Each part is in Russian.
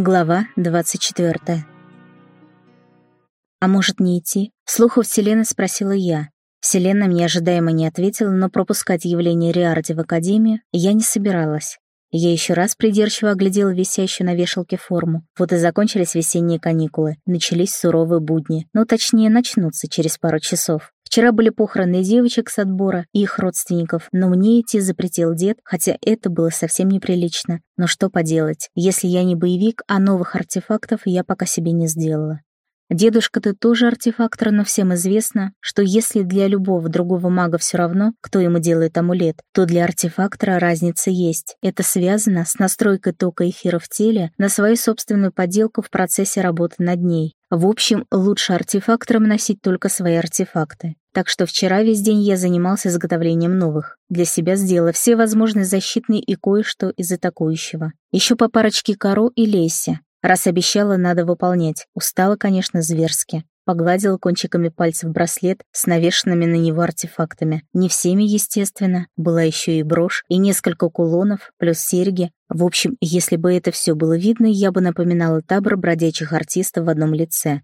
Глава 24. «А может, не идти?» — слуху Вселенной спросила я. Вселенная мне ожидаемо не ответила, но пропускать явление Риарди в Академию я не собиралась. Я еще раз придирчиво оглядела висящую на вешалке форму. Вот и закончились весенние каникулы. Начались суровые будни. Ну, точнее, начнутся через пару часов. Вчера были похороны девочек с отбора и их родственников, но мне идти запретил дед, хотя это было совсем неприлично. Но что поделать, если я не боевик, а новых артефактов я пока себе не сделала. Дедушка, ты тоже артефактор, но всем известно, что если для любого другого мага все равно, кто ему делает амулет, то для артефактора разница есть. Это связано с настройкой тока эфира в теле на свою собственную поделку в процессе работы над ней. В общем, лучше артефакторам носить только свои артефакты. Так что вчера весь день я занимался изготовлением новых. Для себя сделала все возможные защитные и кое-что из атакующего. Еще по парочке Каро и Лесе. Раз обещала, надо выполнять. Устала, конечно, зверски. Погладила кончиками пальцев браслет с навешенными на него артефактами. Не всеми, естественно. Была еще и брошь, и несколько кулонов, плюс серьги, в общем, если бы это все было видно, я бы напоминала табор бродячих артистов в одном лице.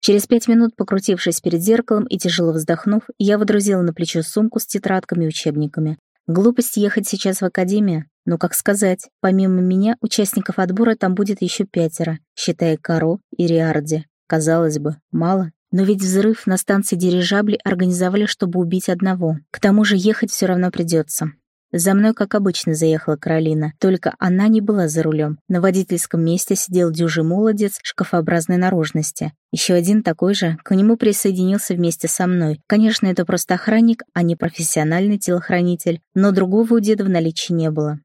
Через пять минут, покрутившись перед зеркалом и тяжело вздохнув, я водрузила на плечо сумку с тетрадками и учебниками. Глупость ехать сейчас в академию, но, как сказать, помимо меня, участников отбора там будет еще пятеро, считая Каро и Риарди. Казалось бы, мало. Но ведь взрыв на станции дирижабли организовали, чтобы убить одного. К тому же ехать все равно придется. За мной, как обычно, заехала Каролина, только она не была за рулем. На водительском месте сидел дюжий молодец шкафообразной наружности. Еще один такой же к нему присоединился вместе со мной. Конечно, это просто охранник, а не профессиональный телохранитель, но другого у деда в наличии не было.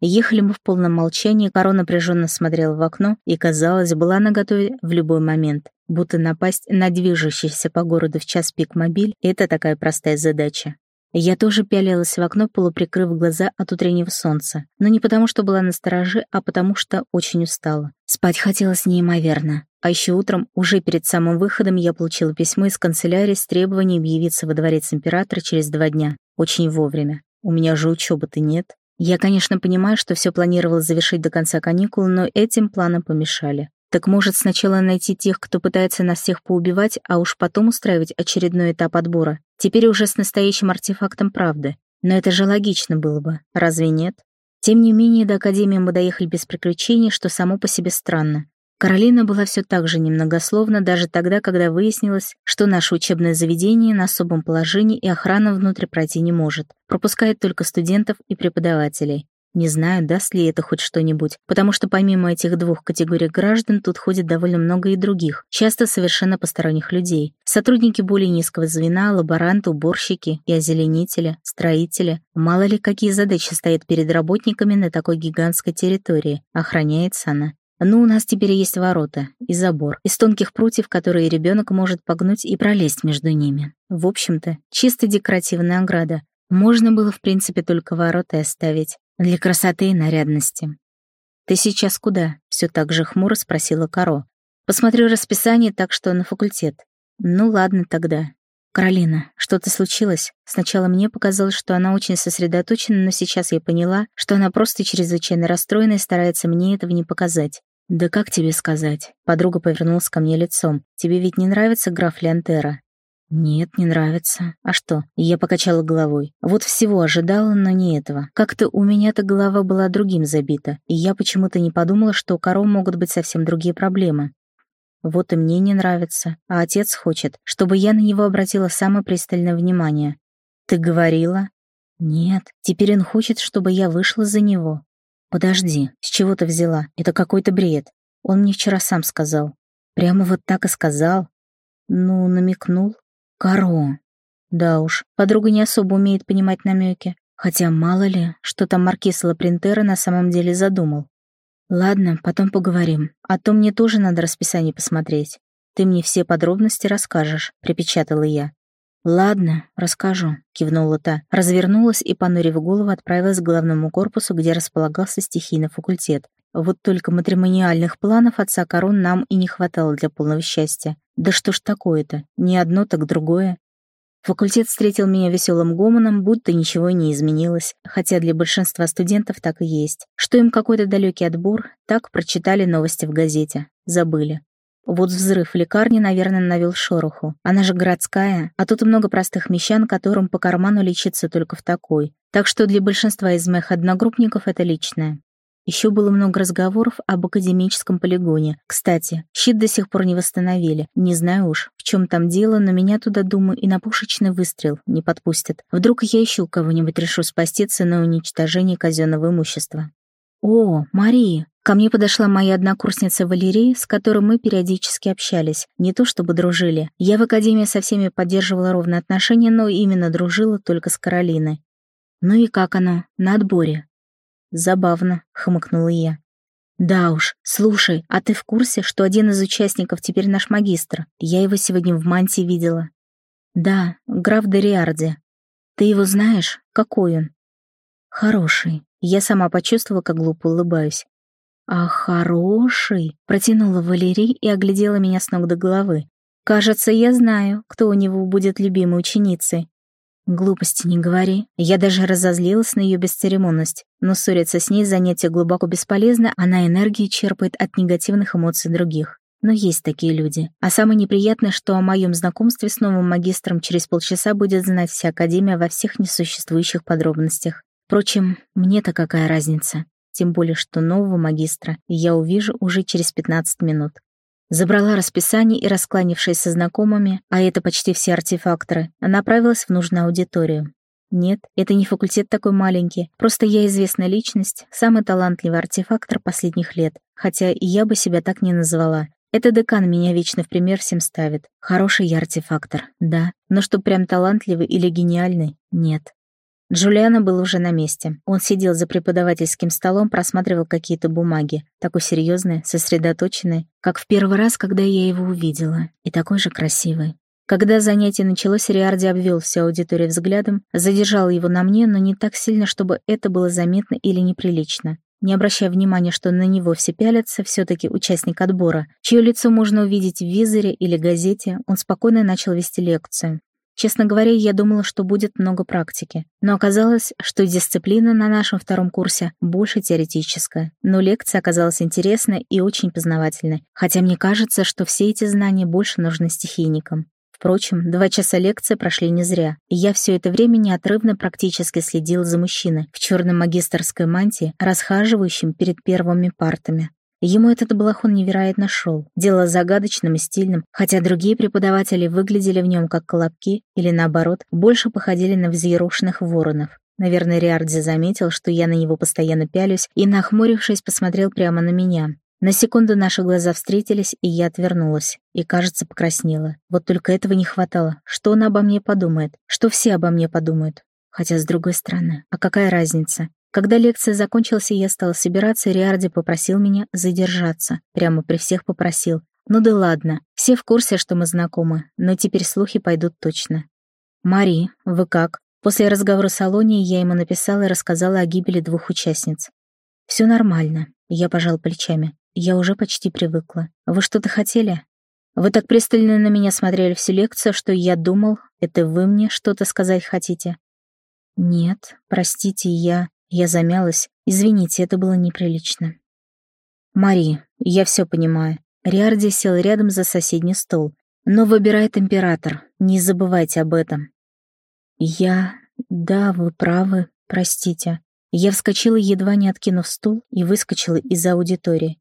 Ехали мы в полном молчании, Каро напряженно смотрела в окно и, казалось, была наготове в любой момент. Будто напасть на движущийся по городу в час пик мобиль — это такая простая задача. Я тоже пялилась в окно, полуприкрыв глаза от утреннего солнца. Но не потому, что была на стороже, а потому что очень устала. Спать хотелось неимоверно. А еще утром, уже перед самым выходом, я получила письмо из канцелярии с требованием явиться во дворец императора через два дня. Очень вовремя. У меня же учебы-то нет. Я, конечно, понимаю, что все планировала завершить до конца каникул, но этим планам помешали. Так может сначала найти тех, кто пытается нас всех поубивать, а уж потом устраивать очередной этап отбора. Теперь уже с настоящим артефактом правды. Но это же логично было бы, разве нет? Тем не менее, до Академии мы доехали без приключений, что само по себе странно. Каролина была все так же немногословна даже тогда, когда выяснилось, что наше учебное заведение на особом положении и охрана внутрь пройти не может, пропускает только студентов и преподавателей. Не знаю, даст ли это хоть что-нибудь, потому что помимо этих двух категорий граждан тут ходит довольно много и других, часто совершенно посторонних людей. Сотрудники более низкого звена, лаборанты, уборщики и озеленители, строители. Мало ли, какие задачи стоят перед работниками на такой гигантской территории. Охраняется она. Ну, у нас теперь есть ворота и забор из тонких прутьев, которые ребенок может погнуть и пролезть между ними. В общем-то, чисто декоративная ограда. Можно было, в принципе, только ворота оставить. Для красоты и нарядности. «Ты сейчас куда?» — все так же хмуро спросила Каро. «Посмотрю расписание, так что на факультет». «Ну ладно тогда». «Каролина, что-то случилось?» Сначала мне показалось, что она очень сосредоточена, но сейчас я поняла, что она просто чрезвычайно расстроена и старается мне этого не показать. «Да как тебе сказать?» Подруга повернулась ко мне лицом. «Тебе ведь не нравится граф Леонтера?» «Нет, не нравится. А что?» Я покачала головой. Вот всего ожидала, но не этого. Как-то у меня-то голова была другим забита, и я почему-то не подумала, что у коров могут быть совсем другие проблемы. Вот и мне не нравится, а отец хочет, чтобы я на него обратила самое пристальное внимание. «Ты говорила?» «Нет, теперь он хочет, чтобы я вышла за него». «Подожди, с чего ты взяла? Это какой-то бред. Он мне вчера сам сказал». «Прямо вот так и сказал?» «Ну, намекнул». Каро. Да уж, подруга не особо умеет понимать намеки. Хотя мало ли, что там маркиз Лапринтера на самом деле задумал. Ладно, потом поговорим. А то мне тоже надо расписание посмотреть. Ты мне все подробности расскажешь, припечатала я. «Ладно, расскажу», — кивнула та, развернулась и, понурив голову, отправилась к главному корпусу, где располагался стихийный факультет. Вот только матримониальных планов отца Корон нам и не хватало для полного счастья. Да что ж такое-то? Не одно, так другое. Факультет встретил меня веселым гомоном, будто ничего не изменилось, хотя для большинства студентов так и есть. Что им какой-то далекий отбор, так прочитали новости в газете. Забыли. Вот взрыв в лекарне, наверное, навел шороху. Она же городская, а тут много простых мещан, которым по карману лечиться только в такой. Так что для большинства из моих одногруппников это личное. Еще было много разговоров об академическом полигоне. Кстати, щит до сих пор не восстановили. Не знаю уж, в чем там дело, но меня туда, думаю, и на пушечный выстрел не подпустят. Вдруг я ищу кого-нибудь решу спасти ценой уничтожения казенного имущества. «О, Мария!» Ко мне подошла моя однокурсница Валерия, с которой мы периодически общались. Не то чтобы дружили. Я в академии со всеми поддерживала ровные отношения, но именно дружила только с Каролиной. «Ну и как оно? На отборе?» «Забавно», — хмыкнула я. «Да уж, слушай, а ты в курсе, что один из участников теперь наш магистр? Я его сегодня в мантии видела». «Да, граф Дориарди. Ты его знаешь? Какой он?» «Хороший». Я сама почувствовала, как глупо улыбаюсь. «А хороший?» — протянула Валерий и оглядела меня с ног до головы. «Кажется, я знаю, кто у него будет любимой ученицей. Глупости не говори. Я даже разозлилась на ее бесцеремонность. Но ссориться с ней занятие глубоко бесполезно, она энергию черпает от негативных эмоций других. Но есть такие люди. А самое неприятное, что о моем знакомстве с новым магистром через полчаса будет знать вся Академия во всех несуществующих подробностях. Впрочем, мне-то какая разница? Тем более, что нового магистра я увижу уже через 15 минут. Забрала расписание и, раскланившись со знакомыми, а это почти все артефакторы, направилась в нужную аудиторию. Нет, это не факультет такой маленький, просто я известная личность, самый талантливый артефактор последних лет, хотя и я бы себя так не назвала. Это декан меня вечно в пример всем ставит. Хороший я артефактор, да, но что прям талантливый или гениальный, нет. Джулиана был уже на месте. Он сидел за преподавательским столом, просматривал какие-то бумаги, такой серьезный, сосредоточенный, как в первый раз, когда я его увидела, и такой же красивый. Когда занятие началось, Риарди обвел всю аудиторию взглядом, задержал его на мне, но не так сильно, чтобы это было заметно или неприлично. Не обращая внимания, что на него все пялятся, все-таки участник отбора, чье лицо можно увидеть в визоре или газете, он спокойно начал вести лекцию. Честно говоря, я думала, что будет много практики. Но оказалось, что дисциплина на нашем втором курсе больше теоретическая. Но лекция оказалась интересной и очень познавательной. Хотя мне кажется, что все эти знания больше нужны стихийникам. Впрочем, два часа лекции прошли не зря, и я все это время неотрывно практически следил за мужчиной в черном магистрской мантии, расхаживающим перед первыми партами. Ему этот балахон невероятно шел, дело загадочным и стильным, хотя другие преподаватели выглядели в нем как колобки или, наоборот, больше походили на взъерошенных воронов. Наверное, Риардзи заметил, что я на него постоянно пялюсь, и, нахмурившись, посмотрел прямо на меня. На секунду наши глаза встретились, и я отвернулась. И, кажется, покраснела. Вот только этого не хватало. Что он обо мне подумает? Что все обо мне подумают? Хотя, с другой стороны, а какая разница? Когда лекция закончилась и я стала собираться, Риарди попросил меня задержаться. Прямо при всех попросил. Ну да ладно, все в курсе, что мы знакомы, но теперь слухи пойдут точно. «Мари, вы как?» После разговора с Алонией я ему написала и рассказала о гибели двух участниц. «Все нормально», — я пожал плечами. «Я уже почти привыкла. Вы что-то хотели?» «Вы так пристально на меня смотрели всю лекцию, что я думал, это вы мне что-то сказать хотите?» «Нет, простите, я...» Я замялась. Извините, это было неприлично. «Мари, я все понимаю». Риарди сел рядом за соседний стол. «Но выбирает император. Не забывайте об этом». «Я... Да, вы правы. Простите». Я вскочила, едва не откинув стул, и выскочила из аудитории.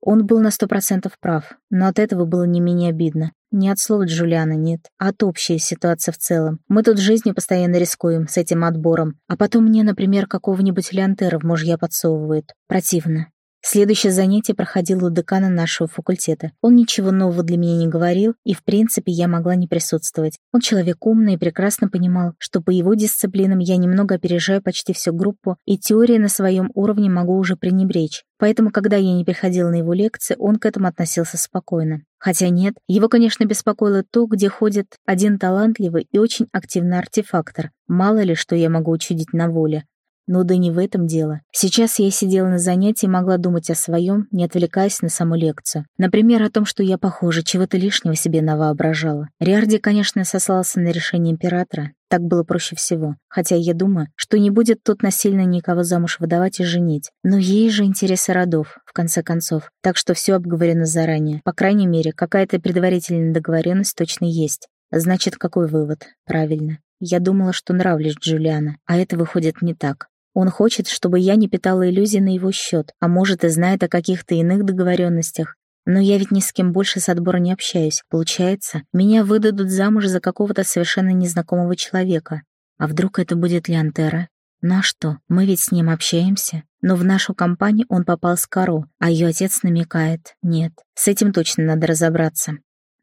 Он был на сто процентов прав, но от этого было не менее обидно. Не от слов Джулиана, нет, а от общей ситуации в целом. Мы тут жизнью постоянно рискуем с этим отбором, а потом мне, например, какого-нибудь леонтера в мужья подсовывают. Противно. Следующее занятие проходило у декана нашего факультета. Он ничего нового для меня не говорил, и, в принципе, я могла не присутствовать. Он человек умный и прекрасно понимал, что по его дисциплинам я немного опережаю почти всю группу, и теории на своем уровне могу уже пренебречь. Поэтому, когда я не приходила на его лекции, он к этому относился спокойно. Хотя нет, его, конечно, беспокоило то, где ходит один талантливый и очень активный артефактор. Мало ли, что я могу учудить на воле. Ну да не в этом дело. Сейчас я сидела на занятии и могла думать о своем, не отвлекаясь на саму лекцию. Например, о том, что я, похоже, чего-то лишнего себе навоображала. Риарди, конечно, сослался на решение императора. Так было проще всего. Хотя я думаю, что не будет тут насильно никого замуж выдавать и женить. Но ей же интересы родов, в конце концов. Так что все обговорено заранее. По крайней мере, какая-то предварительная договоренность точно есть. Значит, какой вывод? Правильно. Я думала, что нравлюсь Джулиана, а это выходит не так. Он хочет, чтобы я не питала иллюзий на его счет, а может и знает о каких-то иных договоренностях. Но я ведь ни с кем больше с отбора не общаюсь. Получается, меня выдадут замуж за какого-то совершенно незнакомого человека. А вдруг это будет Леонтера? Ну а что, мы ведь с ним общаемся. Но в нашу компанию он попал с Каро, а ее отец намекает. Нет, с этим точно надо разобраться.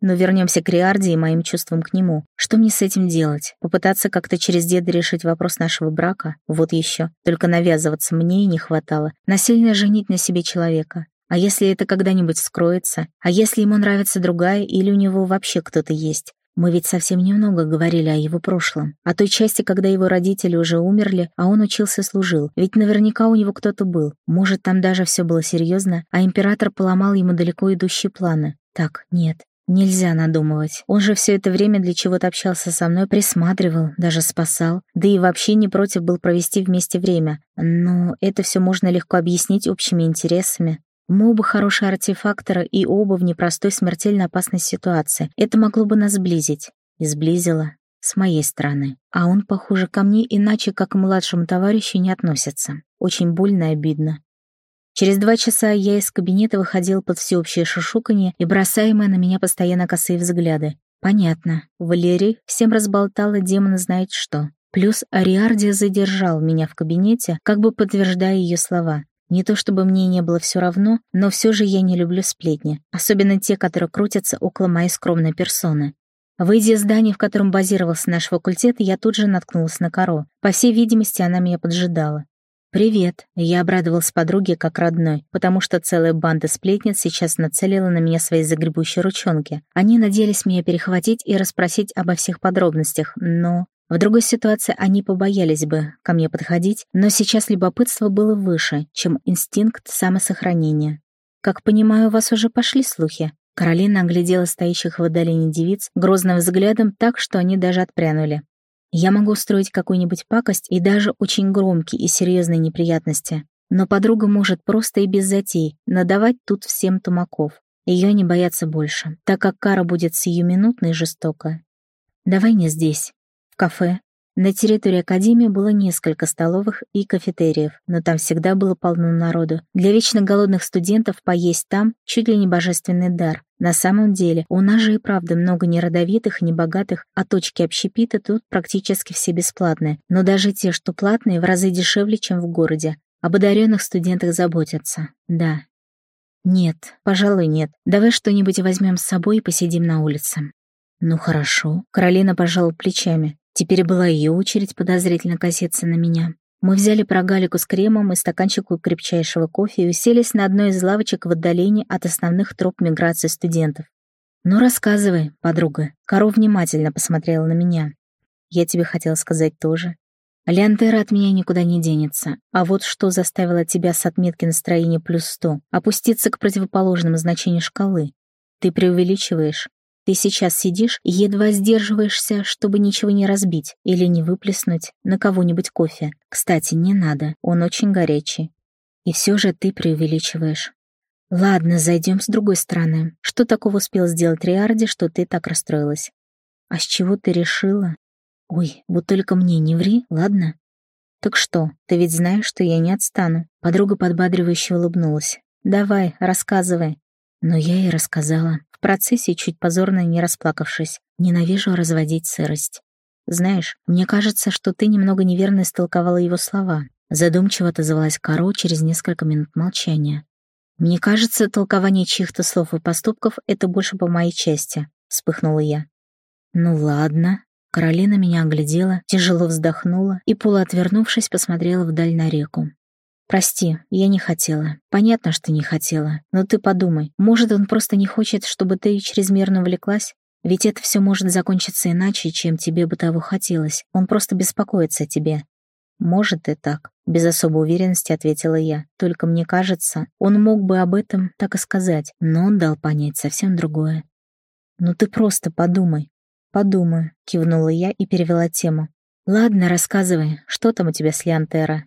Но вернемся к Риарде и моим чувствам к нему. Что мне с этим делать? Попытаться как-то через деда решить вопрос нашего брака? Вот еще. Только навязываться мне и не хватало. Насильно женить на себе человека. А если это когда-нибудь скроется? А если ему нравится другая или у него вообще кто-то есть? Мы ведь совсем немного говорили о его прошлом, о той части, когда его родители уже умерли, а он учился служил. Ведь наверняка у него кто-то был. Может, там даже все было серьезно, а император поломал ему далеко идущие планы. Так, нет, Нельзя надумывать. Он же все это время для чего-то общался со мной, присматривал, даже спасал. Да и вообще не против был провести вместе время. Но это все можно легко объяснить общими интересами. Мы оба хорошие артефакторы и оба в непростой смертельно опасной ситуации. Это могло бы нас сблизить. И сблизило. С моей стороны. А он, похоже, ко мне иначе, как к младшему товарищу, не относится. Очень больно и обидно. Через два часа я из кабинета выходил под всеобщее шушуканье и бросаемые на меня постоянно косые взгляды. Понятно, Валерий всем разболтала демон знает что. Плюс Ариардия задержал меня в кабинете, как бы подтверждая ее слова. Не то чтобы мне не было все равно, но все же я не люблю сплетни, особенно те, которые крутятся около моей скромной персоны. Выйдя из здания, в котором базировался наш факультет, я тут же наткнулась на Каро. По всей видимости, она меня поджидала. «Привет!» Я обрадовалась подруге как родной, потому что целая банда сплетниц сейчас нацелила на меня свои загребущие ручонки. Они надеялись меня перехватить и расспросить обо всех подробностях, но... В другой ситуации они побоялись бы ко мне подходить, но сейчас любопытство было выше, чем инстинкт самосохранения. «Как понимаю, у вас уже пошли слухи?» Каролина оглядела стоящих в отдалении девиц грозным взглядом так, что они даже отпрянули. Я могу устроить какую-нибудь пакость и даже очень громкие и серьезные неприятности, но подруга может просто и без затей надавать тут всем тумаков. Ее не боятся больше, так как кара будет сиюминутной и жестокая. Давай не здесь, в кафе, на территории Академии было несколько столовых и кафетериев, но там всегда было полно народу. Для вечно голодных студентов поесть там чуть ли не божественный дар. На самом деле, у нас же и правда много неродовитых небогатых, а точки общепита тут практически все бесплатные. Но даже те, что платные, в разы дешевле, чем в городе. Об одаренных студентах заботятся. Да. Нет, пожалуй, нет. Давай что-нибудь возьмем с собой и посидим на улице. Ну хорошо. Каролина пожала плечами. Теперь была ее очередь подозрительно коситься на меня. Мы взяли прогалику с кремом и стаканчику крепчайшего кофе и уселись на одной из лавочек в отдалении от основных троп миграции студентов. «Ну, рассказывай, подруга». Каро внимательно посмотрела на меня. «Я тебе хотела сказать тоже. Леонтера от меня никуда не денется. А вот что заставило тебя с отметки настроения плюс сто опуститься к противоположному значению шкалы? Ты преувеличиваешь. Ты сейчас сидишь и едва сдерживаешься, чтобы ничего не разбить или не выплеснуть на кого-нибудь кофе. Кстати, не надо, он очень горячий. И все же ты преувеличиваешь. Ладно, зайдем с другой стороны. Что такого успел сделать Риарди, что ты так расстроилась? А с чего ты решила? Ой, вот только мне не ври, ладно? Так что, ты ведь знаешь, что я не отстану. Подруга подбадривающе улыбнулась. Давай, рассказывай. Но я и рассказала процессе, чуть позорно не расплакавшись. Ненавижу разводить сырость. Знаешь, мне кажется, что ты немного неверно истолковала его слова. Задумчиво отозвалась Каро через несколько минут молчания. «Мне кажется, толкование чьих-то слов и поступков — это больше по моей части», — вспыхнула я. «Ну ладно». Каролина меня оглядела, тяжело вздохнула и, полуотвернувшись, посмотрела вдаль на реку. «Прости, я не хотела. Понятно, что не хотела. Но ты подумай, может, он просто не хочет, чтобы ты чрезмерно увлеклась? Ведь это все может закончиться иначе, чем тебе бы того хотелось. Он просто беспокоится о тебе». «Может и так», — без особой уверенности ответила я. «Только мне кажется, он мог бы об этом так и сказать, но он дал понять совсем другое». «Ну ты просто подумай». «Подумаю», — кивнула я и перевела тему. «Ладно, рассказывай, что там у тебя с Лиантера?